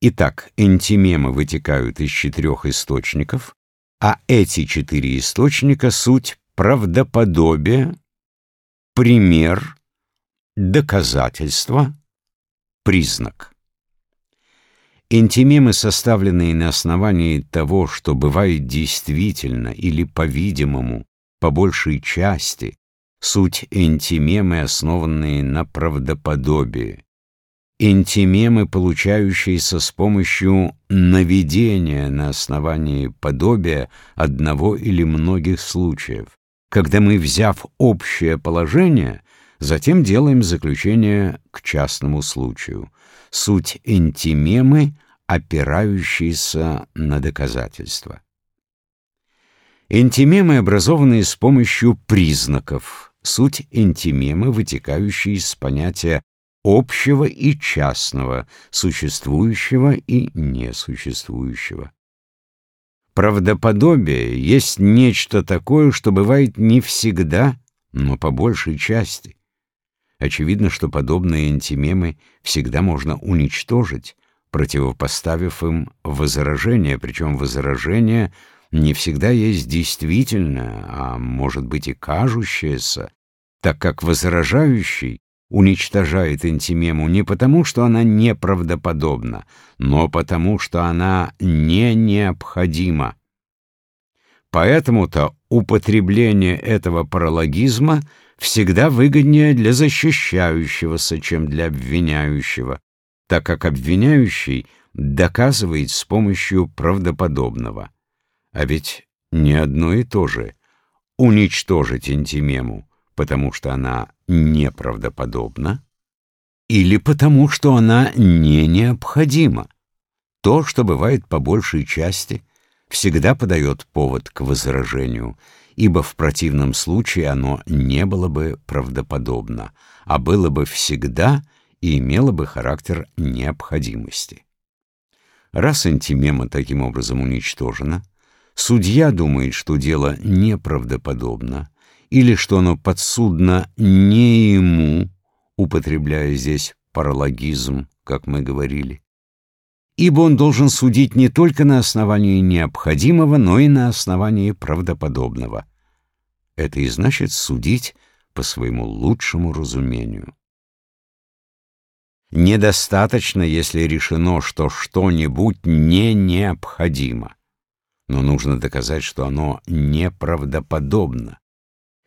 Итак, энтимемы вытекают из четырех источников, а эти четыре источника — суть правдоподобие, пример, доказательство, признак. Энтимемы, составленные на основании того, что бывает действительно или, по-видимому, по большей части, суть энтимемы, основанные на правдоподобии. Энтимемы, получающиеся с помощью наведения на основании подобия одного или многих случаев, когда мы, взяв общее положение, затем делаем заключение к частному случаю. Суть энтимемы, опирающиеся на доказательства. Энтимемы образованы с помощью признаков. Суть энтимемы, вытекающие из понятия общего и частного, существующего и несуществующего. Правдоподобие есть нечто такое, что бывает не всегда, но по большей части. Очевидно, что подобные антимемы всегда можно уничтожить, противопоставив им возражение, причем возражение — не всегда есть действительно, а может быть и кажущееся, так как возражающий уничтожает интимему не потому, что она неправдоподобна, но потому, что она не необходима. Поэтому-то употребление этого паралогизма всегда выгоднее для защищающегося, чем для обвиняющего, так как обвиняющий доказывает с помощью правдоподобного. А ведь не одно и то же уничтожить интимему, потому что она неправдоподобна, или потому что она не необходима. То, что бывает по большей части, всегда подает повод к возражению, ибо в противном случае оно не было бы правдоподобно, а было бы всегда и имело бы характер необходимости. Раз интимема таким образом уничтожена, Судья думает, что дело неправдоподобно, или что оно подсудно не ему, употребляя здесь паралогизм, как мы говорили. Ибо он должен судить не только на основании необходимого, но и на основании правдоподобного. Это и значит судить по своему лучшему разумению. Недостаточно, если решено, что что-нибудь не необходимо но нужно доказать, что оно неправдоподобно.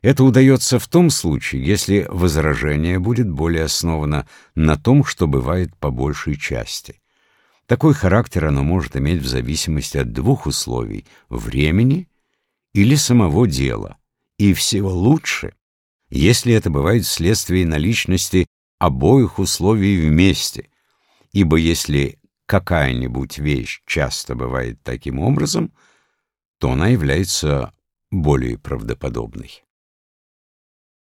Это удается в том случае, если возражение будет более основано на том, что бывает по большей части. Такой характер оно может иметь в зависимости от двух условий — времени или самого дела. И всего лучше, если это бывает вследствие наличности обоих условий вместе, ибо если какая-нибудь вещь часто бывает таким образом — то она является более правдоподобной.